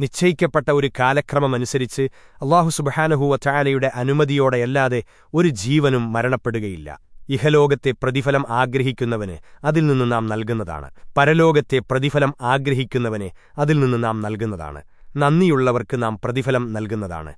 നിശ്ചയിക്കപ്പെട്ട ഒരു കാലക്രമമനുസരിച്ച് അള്ളാഹു സുബഹാനഹുവ ചായാലയുടെ അനുമതിയോടെയല്ലാതെ ഒരു ജീവനും മരണപ്പെടുകയില്ല. ഇഹലോകത്തെ പ്രതിഫലം ആഗ്രഹിക്കുന്നവന് അതിൽ നിന്ന് നാം നൽകുന്നതാണ്. പരലോകത്തെ പ്രതിഫലം ആഗ്രഹിക്കുന്നവനെ അതിൽ നിന്ന് നാം നൽകുന്നതാണ്. നന്ദിയുള്ളവർക്ക് നാം പ്രതിഫലം നൽകുന്നതാണ്.